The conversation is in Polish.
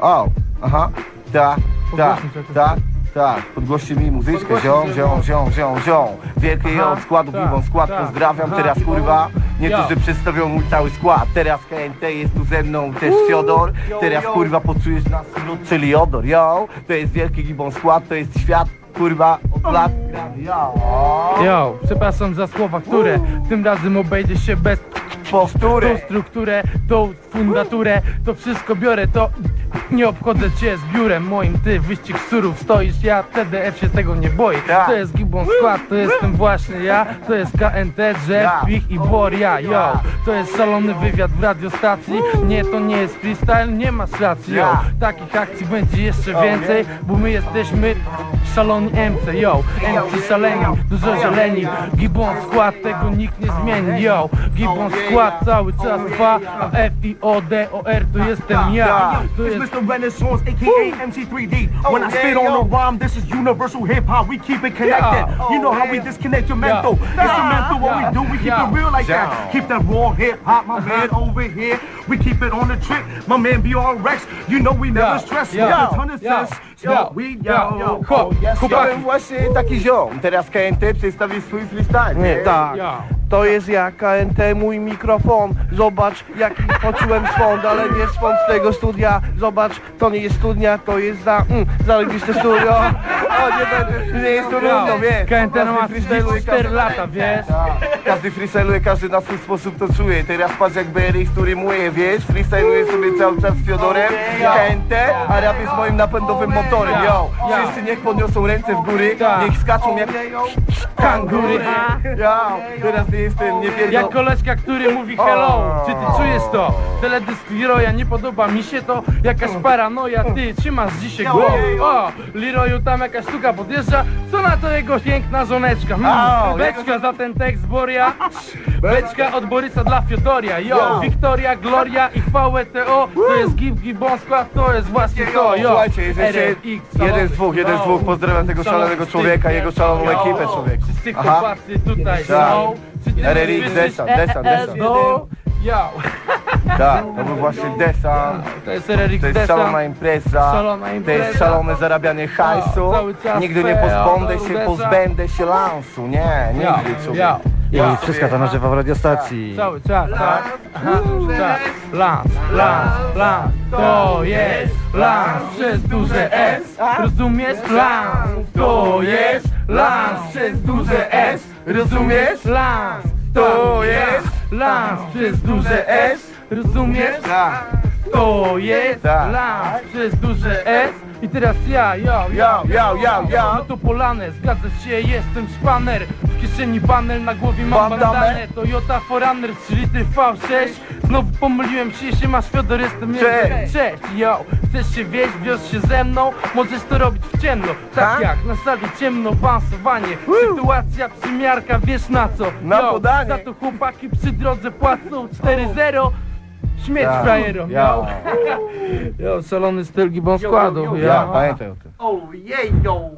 O, aha, tak, tak, tak, tak. Podgłoście mi muzyczkę, ziom, ziom, no. ziom, ziom, ziom. Wielkie Aha, od składu, tak, skład, tak. pozdrawiam Aha, teraz kurwa. Niektórzy przedstawią mój cały skład. Teraz KNT jest tu ze mną też Fiodor. yo, Teraz yo. kurwa poczujesz nas lud, czyli Odor, yo. To jest wielki Gibbon skład, to jest świat, kurwa, lat yo. Yo, przepraszam za słowa, które tym razem obejdzie się bez Powtórę. tą strukturę, tą fundaturę, to wszystko biorę, to nie obchodzę cię z biurem moim, ty wyścig surów stoisz, ja TDF się tego nie boję, to jest Gibbon Skład, to jestem właśnie ja, to jest KNT, Drzew, Ja. Pich i Boria, yo, to jest szalony wywiad w radiostacji, nie to nie jest freestyle, nie masz racji, yo, takich akcji będzie jeszcze więcej, bo my jesteśmy szaloni MC, yo, MC szaleni, dużo zieleni, Gibbon Skład, tego nikt nie zmieni, yo, Gibbon Skład cały czas trwa, a F I O D O R to jestem ja, to It's jest Mr. Renaissance, aka MC3D. When I spit on a rhyme, this is universal hip hop. We keep it connected. You know how we disconnect your mental. Instrumental, what we do, we keep it real like that. Keep that raw hip hop, my uh-huh. man over here. We keep it on the trick. My man be on Rex. You know we never stress. Yeah. Yeah. a ton of sense. So we, yo, yo. Chłop, Ja chłopaki, byłem właśnie taki ziom. Teraz KNT przedstawi swój freestyle. Nie, tak. Ja. To jest ja, KNT, mój mikrofon. Zobacz, jaki poczułem swąd, ale nie swąd z tego studia. Zobacz, to nie jest studnia, to jest za, mm, zalebiste studio. O, nie będę, nie jest to równo, wiesz. KNT ma Każdy freestyluje, 4 każdy- lata, wiesz? Tak. Każdy freestyluje, każdy na swój sposób to czuje. Teraz patrz jak Berry, który muje, wiesz? Freestyluje sobie cały czas z Fiodorem, KNT, a rap jest moim napędowym motorem, yo. Ja. Wszyscy niech podniosą ręce w góry, Tak. niech skaczą jak Kangury, Ja, teraz nie jestem, nie Jak pierdol... koleżka, który mówi hello, czy ty czujesz to? Teledysk Leroya, nie podoba mi się to Jakaś paranoja, ty trzymasz dzisiaj go O, Leroyu tam jakaś sztuka podjeżdża. Co na to jego piękna żoneczka? Hmm. Beczka za ten tekst Boria. Beczka od Borysa dla Fiodoria Yo. Wiktoria, Gloria i VWTO To jest Gib Gibbon skład, to jest właśnie to Yo, Słuchajcie, jest jeszcze RFX, jeden z dwóch, jeden z dwóch, pozdrawiam tego szalonego człowieka, jego szaloną ekipę, człowiek. Wszyscy chłopacy tutaj są RRX, desant, desant. EESO? Yo, Tak, to był właśnie desant. to jest RRX To jest szalona impreza, Szalona to impreza. jest szalone zarabianie hajsu. cały czas Nigdy nie feo, pozbędę to się, uderza. pozbędę się lansu, nie, Ja, nigdy człowiek. ja, ja. I wszystko to na żywo w radiostacji. Cały czas, tak? Aha, tak. Lans, lans, lans, to jest lans przez duże S. Rozumiesz? Lans, to jest lans przez duże S. Rozumiesz? Lans, to jest lans przez duże S. Rozumiesz? Tak, To jest Tak. lans przez duże S. I teraz ja, yo, yo, Yo, yo, yo, yo. No to polane, zgadza się, jestem szpaner kieszeni panel, na głowie mam bandanę Toyota Forerunner 3 litry V6 Znowu pomyliłem się, się masz Fiodor, jestem Cześć. Cześć, yo Chcesz się wieść, wiesz się ze mną Możesz to robić w ciemno Tak Tak? jak na sali ciemno, awansowanie Sytuacja, przymiarka, wiesz na co Na yo, podanie. Za to chłopaki przy drodze płacą 4-0 Śmieć Ja. frajerom, Ja. yo szalony styl yo, yo. ja, pamiętaj o tym. Oh, yeah, yo.